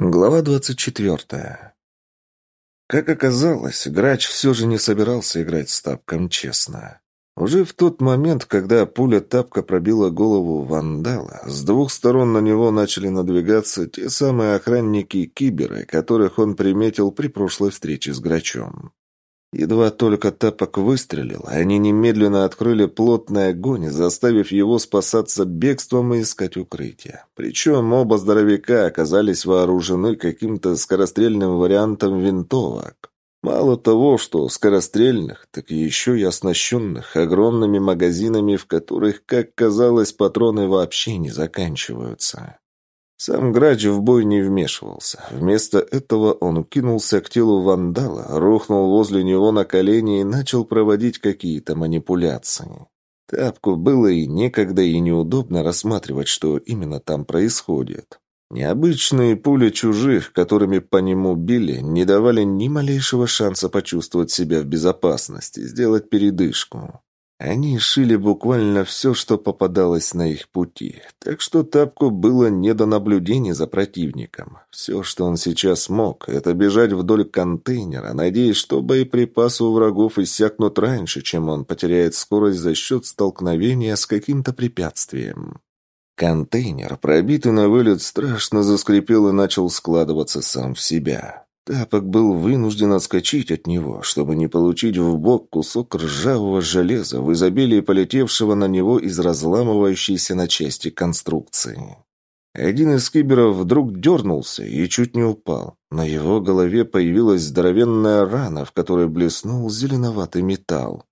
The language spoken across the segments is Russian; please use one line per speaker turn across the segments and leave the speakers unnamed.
Глава двадцать четвертая. Как оказалось, Грач все же не собирался играть с тапком честно. Уже в тот момент, когда пуля тапка пробила голову вандала, с двух сторон на него начали надвигаться те самые охранники-киберы, которых он приметил при прошлой встрече с Грачом. Едва только тапок выстрелил, они немедленно открыли плотный огонь, заставив его спасаться бегством и искать укрытие. Причем оба здоровяка оказались вооружены каким-то скорострельным вариантом винтовок. Мало того, что скорострельных, так еще и оснащенных огромными магазинами, в которых, как казалось, патроны вообще не заканчиваются. Сам Грач в бой не вмешивался. Вместо этого он кинулся к телу вандала, рухнул возле него на колени и начал проводить какие-то манипуляции. Тапку было и некогда, и неудобно рассматривать, что именно там происходит. Необычные пули чужих, которыми по нему били, не давали ни малейшего шанса почувствовать себя в безопасности, сделать передышку. Они шили буквально все, что попадалось на их пути, так что Тапку было не до наблюдения за противником. Все, что он сейчас мог, это бежать вдоль контейнера, надеясь, что боеприпасы у врагов иссякнут раньше, чем он потеряет скорость за счет столкновения с каким-то препятствием. Контейнер, пробитый на вылет, страшно заскрипел и начал складываться сам в себя. Тапок был вынужден отскочить от него, чтобы не получить в бок кусок ржавого железа в изобилии полетевшего на него из разламывающейся на части конструкции. Один из киберов вдруг дернулся и чуть не упал. На его голове появилась здоровенная рана, в которой блеснул зеленоватый металл.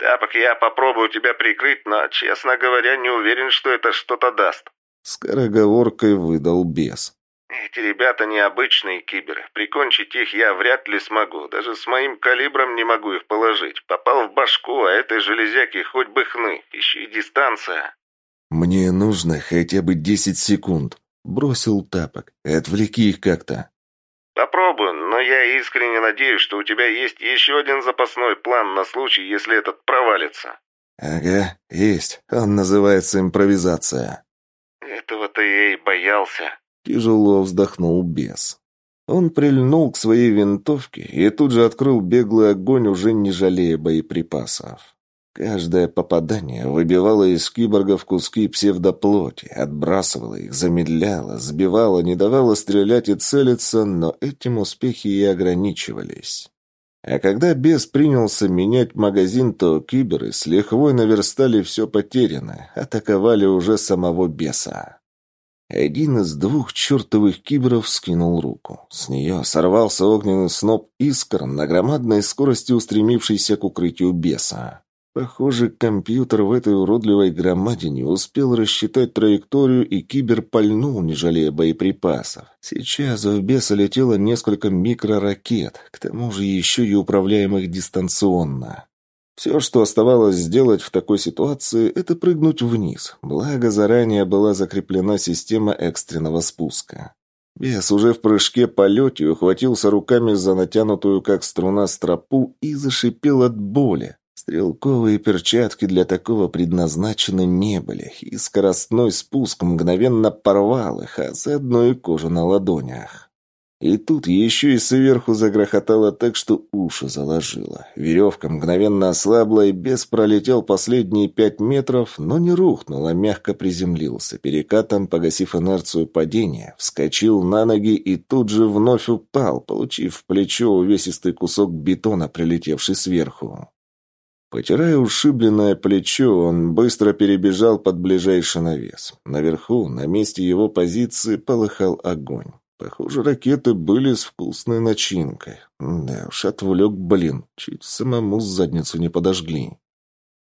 «Тапок, я попробую тебя прикрыть, но, честно говоря, не уверен, что это что-то даст».
Скороговоркой выдал бес.
Эти ребята необычные киберы. Прикончить их я вряд ли смогу. Даже с моим калибром не могу их положить. Попал в башку, а этой железяки хоть бы хны. Еще и дистанция.
Мне нужно хотя бы десять секунд. Бросил тапок. Отвлеки их как-то.
Попробую, но я искренне надеюсь, что у тебя есть еще один запасной план на случай, если этот провалится.
Ага, есть. Он называется импровизация.
Этого-то я и боялся.
Тяжело вздохнул бес. Он прильнул к своей винтовке и тут же открыл беглый огонь, уже не жалея боеприпасов. Каждое попадание выбивало из киборгов куски псевдоплоти, отбрасывало их, замедляло, сбивало, не давало стрелять и целиться, но этим успехи и ограничивались. А когда бес принялся менять магазин, то киберы с лихвой наверстали все потерянное, атаковали уже самого беса. Один из двух чертовых киберов скинул руку. С нее сорвался огненный сноп искр на громадной скорости устремившийся к укрытию беса. Похоже, компьютер в этой уродливой громадине успел рассчитать траекторию, и кибер пальнул, не жалея боеприпасов. Сейчас в беса летело несколько микроракет, к тому же еще и управляемых дистанционно. Все, что оставалось сделать в такой ситуации, это прыгнуть вниз, благо заранее была закреплена система экстренного спуска. Бес уже в прыжке полете ухватился руками за натянутую как струна стропу и зашипел от боли. Стрелковые перчатки для такого предназначены не были, и скоростной спуск мгновенно порвал их, а заодно и кожу на ладонях. И тут еще и сверху загрохотало так, что уши заложило. Веревка мгновенно ослабла, и бес пролетел последние пять метров, но не рухнул, а мягко приземлился, перекатом погасив инерцию падения, вскочил на ноги и тут же вновь упал, получив в плечо увесистый кусок бетона, прилетевший сверху. Потирая ушибленное плечо, он быстро перебежал под ближайший навес. Наверху, на месте его позиции, полыхал огонь. Похоже, ракеты были с вкусной начинкой. Да уж, отвлек, блин, чуть самому задницу не подожгли.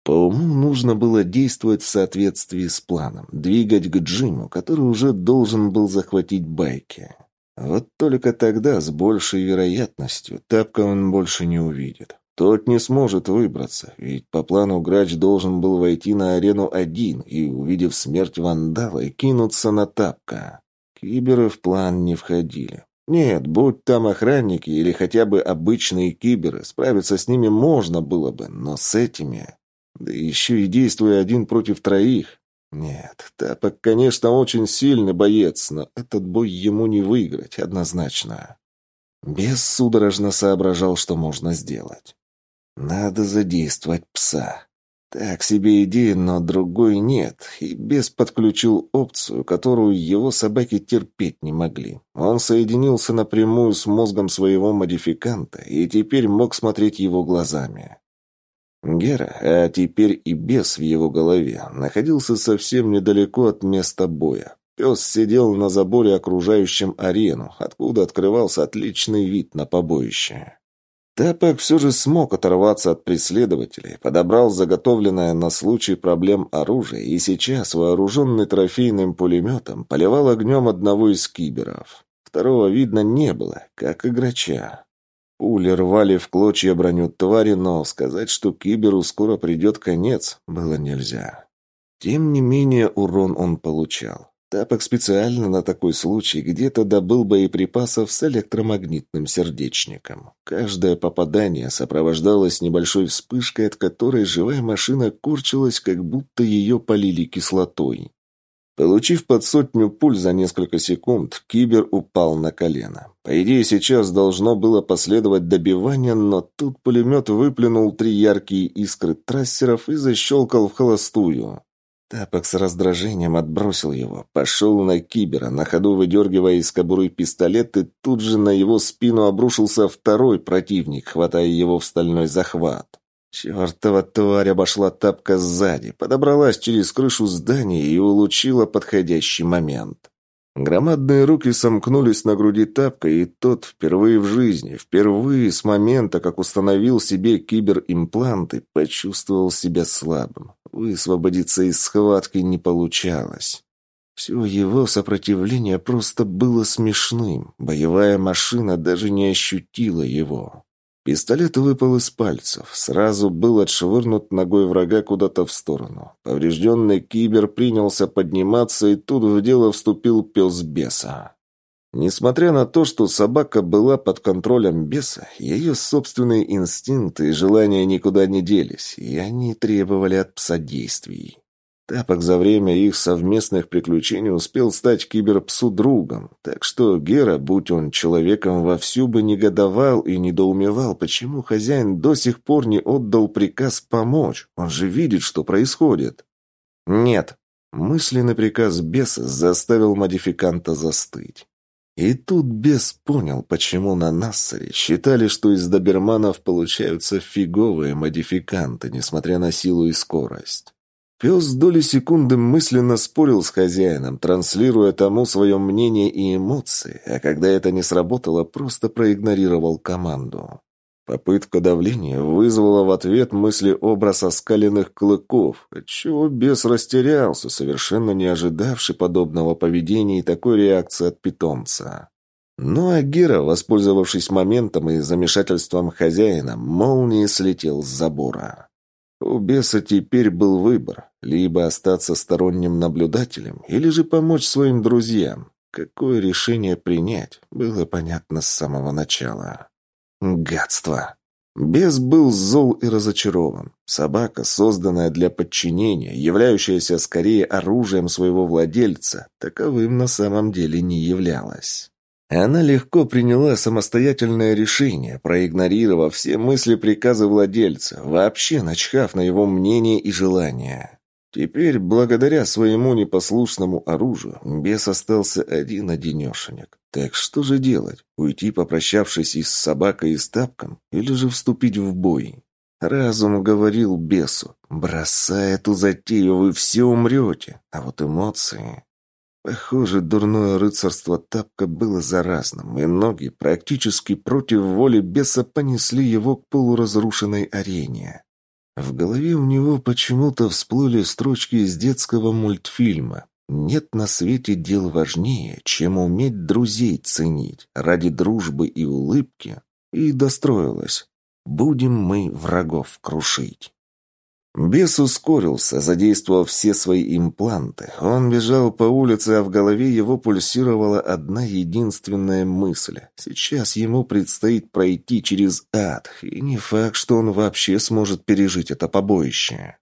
По уму нужно было действовать в соответствии с планом, двигать к Джиму, который уже должен был захватить байки. Вот только тогда, с большей вероятностью, тапка он больше не увидит. Тот не сможет выбраться, ведь по плану Грач должен был войти на арену один и, увидев смерть вандала, кинуться на тапка. Киберы в план не входили. Нет, будь там охранники или хотя бы обычные киберы, справиться с ними можно было бы, но с этими... Да еще и действуя один против троих. Нет, Тапок, конечно, очень сильный боец, но этот бой ему не выиграть, однозначно. Бес судорожно соображал, что можно сделать. Надо задействовать пса. Так себе идея, но другой нет, и бес подключил опцию, которую его собаки терпеть не могли. Он соединился напрямую с мозгом своего модификанта и теперь мог смотреть его глазами. Гера, а теперь и бес в его голове, находился совсем недалеко от места боя. Пес сидел на заборе, окружающем арену, откуда открывался отличный вид на побоище. Тапок все же смог оторваться от преследователей, подобрал заготовленное на случай проблем оружие и сейчас, вооруженный трофейным пулеметом, поливал огнем одного из киберов. Второго видно не было, как и грача. Пули рвали в клочья броню твари, но сказать, что киберу скоро придет конец, было нельзя. Тем не менее, урон он получал. Тапок специально на такой случай где-то добыл боеприпасов с электромагнитным сердечником. Каждое попадание сопровождалось небольшой вспышкой, от которой живая машина корчилась, как будто ее полили кислотой. Получив под сотню пуль за несколько секунд, кибер упал на колено. По идее, сейчас должно было последовать добивание, но тут пулемет выплюнул три яркие искры трассеров и защелкал в холостую. Тапок с раздражением отбросил его, пошел на кибера, на ходу выдергивая из кобуры пистолет, и тут же на его спину обрушился второй противник, хватая его в стальной захват. Чертова тварь обошла тапка сзади, подобралась через крышу здания и улучила подходящий момент. Громадные руки сомкнулись на груди тапка, и тот впервые в жизни, впервые с момента, как установил себе киберимпланты, почувствовал себя слабым. Высвободиться из схватки не получалось. Все его сопротивление просто было смешным. Боевая машина даже не ощутила его. Пистолет выпал из пальцев. Сразу был отшвырнут ногой врага куда-то в сторону. Поврежденный кибер принялся подниматься, и тут в дело вступил пес беса. Несмотря на то, что собака была под контролем беса, ее собственные инстинкты и желания никуда не делись, и они требовали от пса действий. Тапок за время их совместных приключений успел стать киберпсу другом, так что Гера, будь он человеком, вовсю бы негодовал и недоумевал, почему хозяин до сих пор не отдал приказ помочь, он же видит, что происходит. Нет, мысленный приказ беса заставил модификанта застыть. И тут бес понял, почему на Нассаре считали, что из доберманов получаются фиговые модификанты, несмотря на силу и скорость. Пес доли секунды мысленно спорил с хозяином, транслируя тому свое мнение и эмоции, а когда это не сработало, просто проигнорировал команду. Попытка давления вызвала в ответ мысли-образ оскаленных клыков, отчего бес растерялся, совершенно не ожидавший подобного поведения и такой реакции от питомца. Ну а Гера, воспользовавшись моментом и замешательством хозяина, молнией слетел с забора. У беса теперь был выбор – либо остаться сторонним наблюдателем, или же помочь своим друзьям. Какое решение принять, было понятно с самого начала. Гадство! Бес был зол и разочарован. Собака, созданная для подчинения, являющаяся скорее оружием своего владельца, таковым на самом деле не являлась. Она легко приняла самостоятельное решение, проигнорировав все мысли приказы владельца, вообще начхав на его мнение и желания. Теперь, благодаря своему непослушному оружию, бес остался один-одинешенек. Так что же делать? Уйти, попрощавшись и с собакой, и с тапком? Или же вступить в бой? Разум говорил бесу, бросай эту затею, вы все умрете. А вот эмоции... Похоже, дурное рыцарство Тапка было заразным, и ноги практически против воли беса понесли его к полуразрушенной арене. В голове у него почему-то всплыли строчки из детского мультфильма. «Нет на свете дел важнее, чем уметь друзей ценить ради дружбы и улыбки». И достроилось. «Будем мы врагов крушить». Бес ускорился, задействовав все свои импланты. Он бежал по улице, а в голове его пульсировала одна единственная мысль. Сейчас ему предстоит пройти через ад, и не факт, что он вообще сможет пережить это побоище.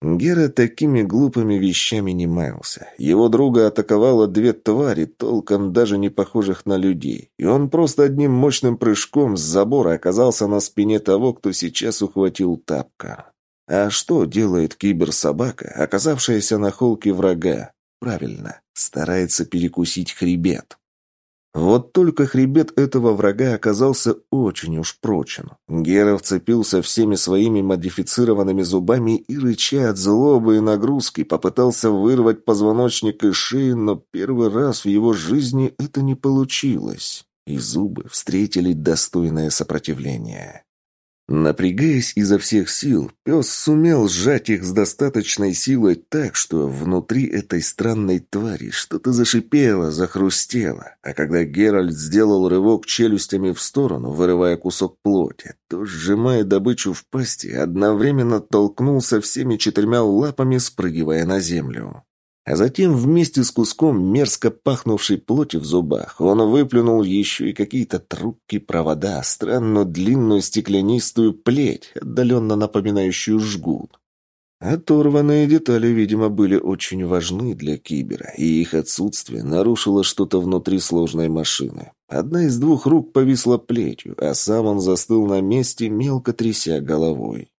Гера такими глупыми вещами не маялся. Его друга атаковало две твари, толком даже не похожих на людей, и он просто одним мощным прыжком с забора оказался на спине того, кто сейчас ухватил тапка. А что делает киберсобака, оказавшаяся на холке врага? Правильно, старается перекусить хребет. Вот только хребет этого врага оказался очень уж прочен. Гера вцепился всеми своими модифицированными зубами и, рыча от злобы и нагрузки, попытался вырвать позвоночник из шеи, но первый раз в его жизни это не получилось. И зубы встретили достойное сопротивление. Напрягаясь изо всех сил, пес сумел сжать их с достаточной силой так, что внутри этой странной твари что-то зашипело, захрустело, а когда Геральт сделал рывок челюстями в сторону, вырывая кусок плоти, то, сжимая добычу в пасти, одновременно толкнулся всеми четырьмя лапами, спрыгивая на землю. А затем вместе с куском мерзко пахнувшей плоти в зубах он выплюнул еще и какие-то трубки провода, странную длинную стеклянистую плеть, отдаленно напоминающую жгут. Оторванные детали, видимо, были очень важны для Кибера, и их отсутствие нарушило что-то внутри сложной машины. Одна из двух рук повисла плетью, а сам он застыл на месте, мелко тряся головой.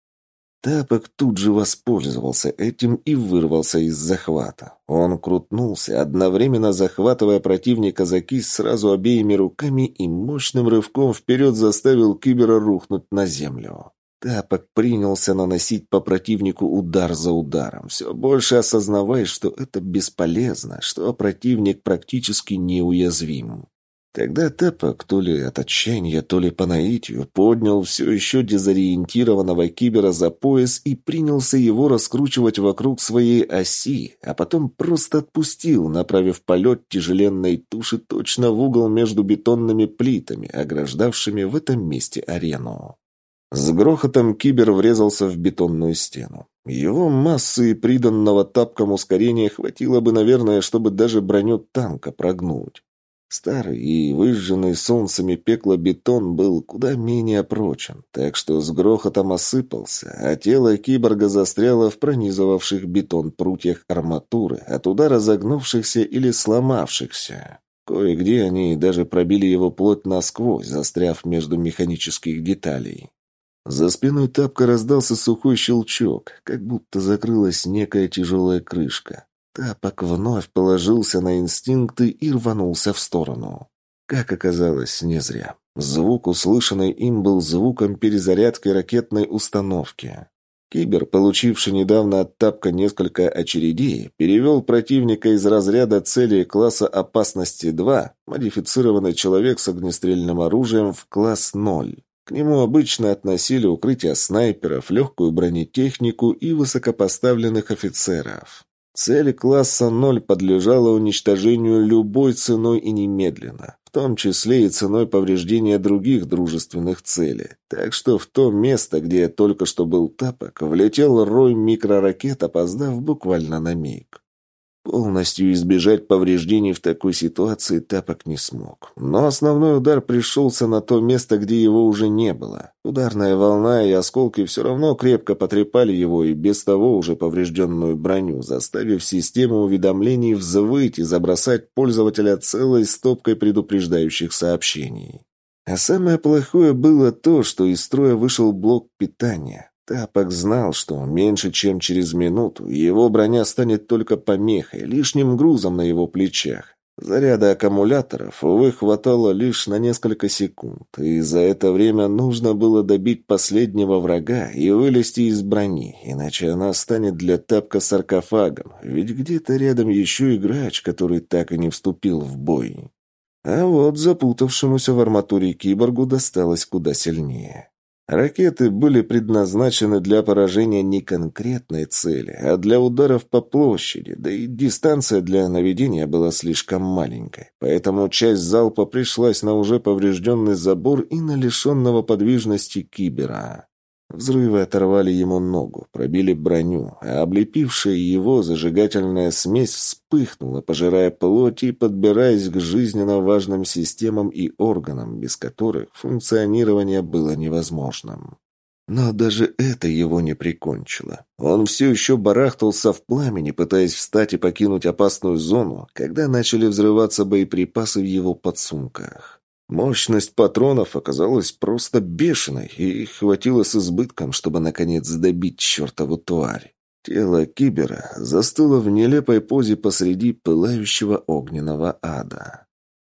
Тапок тут же воспользовался этим и вырвался из захвата. Он крутнулся, одновременно захватывая противника за кисть сразу обеими руками и мощным рывком вперед заставил кибера рухнуть на землю. Тапок принялся наносить по противнику удар за ударом, все больше осознавая, что это бесполезно, что противник практически неуязвим. Тогда Тапок, то ли от отчаяния, то ли по наитию, поднял все еще дезориентированного кибера за пояс и принялся его раскручивать вокруг своей оси, а потом просто отпустил, направив полет тяжеленной туши точно в угол между бетонными плитами, ограждавшими в этом месте арену. С грохотом кибер врезался в бетонную стену. Его массы и приданного тапком ускорения хватило бы, наверное, чтобы даже броню танка прогнуть. Старый и выжженный солнцами пекло-бетон был куда менее прочен, так что с грохотом осыпался, а тело киборга застряло в пронизывавших бетон прутьях арматуры, от удара загнувшихся или сломавшихся. Кое-где они даже пробили его плоть насквозь, застряв между механических деталей. За спиной тапка раздался сухой щелчок, как будто закрылась некая тяжелая крышка. Тапок вновь положился на инстинкты и рванулся в сторону. Как оказалось, не зря. Звук, услышанный им, был звуком перезарядки ракетной установки. Кибер, получивший недавно от Тапка несколько очередей, перевел противника из разряда целей класса опасности 2, модифицированный человек с огнестрельным оружием, в класс 0. К нему обычно относили укрытия снайперов, легкую бронетехнику и высокопоставленных офицеров. Цель класса 0 подлежала уничтожению любой ценой и немедленно, в том числе и ценой повреждения других дружественных целей. Так что в то место, где только что был тапок, влетел рой микроракет, опоздав буквально на миг. Полностью избежать повреждений в такой ситуации Тапок не смог. Но основной удар пришелся на то место, где его уже не было. Ударная волна и осколки все равно крепко потрепали его и без того уже поврежденную броню, заставив систему уведомлений взвыть и забросать пользователя целой стопкой предупреждающих сообщений. А самое плохое было то, что из строя вышел блок питания. Тапок знал, что меньше чем через минуту его броня станет только помехой, лишним грузом на его плечах. Заряда аккумуляторов, увы, хватало лишь на несколько секунд, и за это время нужно было добить последнего врага и вылезти из брони, иначе она станет для тапка саркофагом, ведь где-то рядом еще и грач, который так и не вступил в бой. А вот запутавшемуся в арматуре киборгу досталось куда сильнее. Ракеты были предназначены для поражения не конкретной цели, а для ударов по площади, да и дистанция для наведения была слишком маленькой. Поэтому часть залпа пришлась на уже поврежденный забор и на лишенного подвижности кибера. Взрывы оторвали ему ногу, пробили броню, а облепившая его зажигательная смесь вспыхнула, пожирая плоть и подбираясь к жизненно важным системам и органам, без которых функционирование было невозможным. Но даже это его не прикончило. Он все еще барахтался в пламени, пытаясь встать и покинуть опасную зону, когда начали взрываться боеприпасы в его подсумках. Мощность патронов оказалась просто бешеной, и хватило с избытком, чтобы наконец добить чертову тварь. Тело кибера застыло в нелепой позе посреди пылающего огненного ада.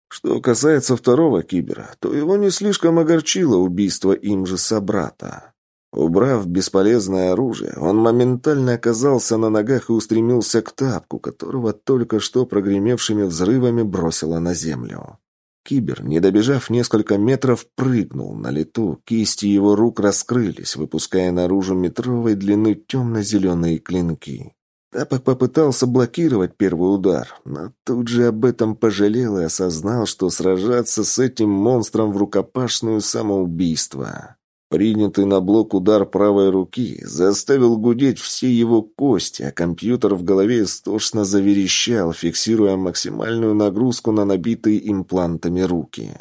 Что касается второго кибера, то его не слишком огорчило убийство им же собрата. Убрав бесполезное оружие, он моментально оказался на ногах и устремился к тапку, которого только что прогремевшими взрывами бросило на землю. Кибер, не добежав несколько метров, прыгнул на лету. Кисти его рук раскрылись, выпуская наружу метровой длины темно-зеленые клинки. Тапок попытался блокировать первый удар, но тут же об этом пожалел и осознал, что сражаться с этим монстром в рукопашную самоубийство. Принятый на блок удар правой руки заставил гудеть все его кости, а компьютер в голове истошно заверещал, фиксируя максимальную нагрузку на набитые имплантами руки.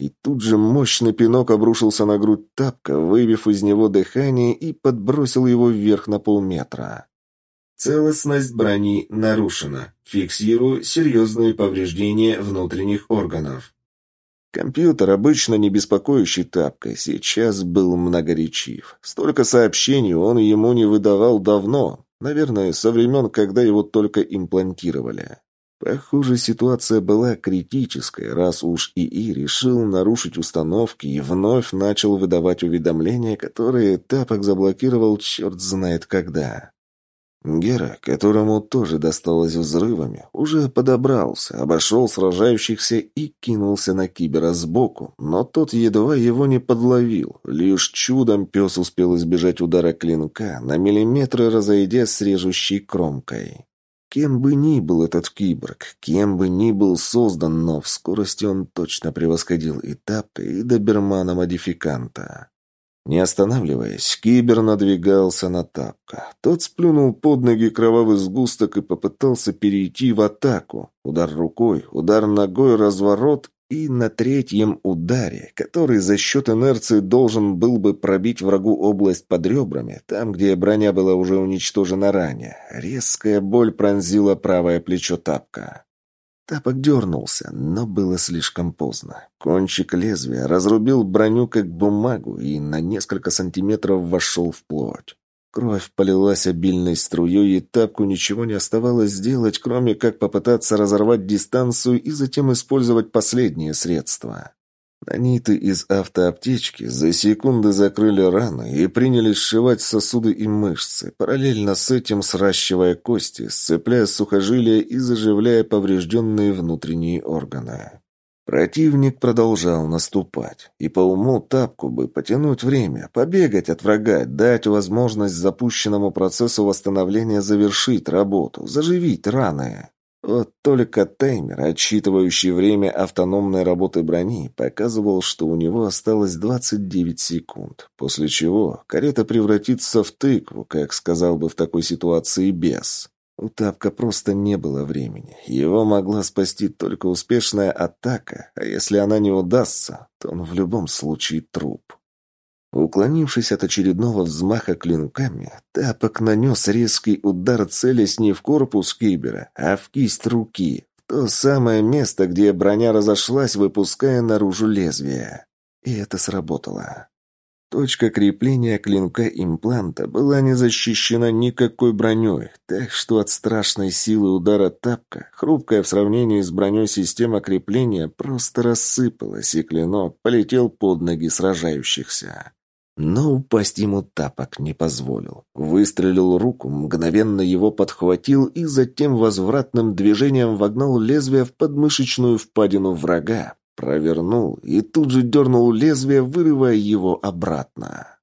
И тут же мощный пинок обрушился на грудь тапка, выбив из него дыхание и подбросил его вверх на полметра.
Целостность брони нарушена. Фиксирую серьезные повреждения внутренних органов.
Компьютер, обычно не беспокоящий тапкой, сейчас был многоречив. Столько сообщений он ему не выдавал давно, наверное, со времен, когда его только имплантировали. Похоже, ситуация была критической, раз уж ИИ решил нарушить установки и вновь начал выдавать уведомления, которые Тапок заблокировал черт знает когда. Гера, которому тоже досталось взрывами, уже подобрался, обошел сражающихся и кинулся на Кибера сбоку, но тот едва его не подловил. Лишь чудом пес успел избежать удара клинка, на миллиметры разойдя с режущей кромкой. Кем бы ни был этот киборг, кем бы ни был создан, но в скорости он точно превосходил и и добермана-модификанта. Не останавливаясь, кибер надвигался на тапка. Тот сплюнул под ноги кровавый сгусток и попытался перейти в атаку. Удар рукой, удар ногой, разворот и на третьем ударе, который за счет инерции должен был бы пробить врагу область под ребрами, там, где броня была уже уничтожена ранее, резкая боль пронзила правое плечо тапка. Тапок дернулся, но было слишком поздно. Кончик лезвия разрубил броню как бумагу и на несколько сантиметров вошел в плоть. Кровь полилась обильной струей, и Тапку ничего не оставалось сделать, кроме как попытаться разорвать дистанцию и затем использовать последние средства. Наниты из автоаптечки за секунды закрыли раны и принялись сшивать сосуды и мышцы, параллельно с этим сращивая кости, сцепляя сухожилия и заживляя поврежденные внутренние органы. Противник продолжал наступать, и по уму тапку бы потянуть время, побегать от врага, дать возможность запущенному процессу восстановления завершить работу, заживить раны. Вот только таймер, отсчитывающий время автономной работы брони, показывал, что у него осталось 29 секунд, после чего карета превратится в тыкву, как сказал бы в такой ситуации бес. У Тапка просто не было времени. Его могла спасти только успешная атака, а если она не удастся, то он в любом случае труп. Уклонившись от очередного взмаха клинками, Тапок нанес резкий удар, целясь не в корпус кибера, а в кисть руки, в то самое место, где броня разошлась, выпуская наружу лезвие. И это сработало. Точка крепления клинка импланта была не защищена никакой броней, так что от страшной силы удара тапка, хрупкая в сравнении с броней система крепления, просто рассыпалась, и клинок полетел под ноги сражающихся. Но упасть ему тапок не позволил. Выстрелил руку, мгновенно его подхватил и затем возвратным движением вогнал лезвие в подмышечную впадину врага, провернул и тут же дернул лезвие, вырывая его обратно.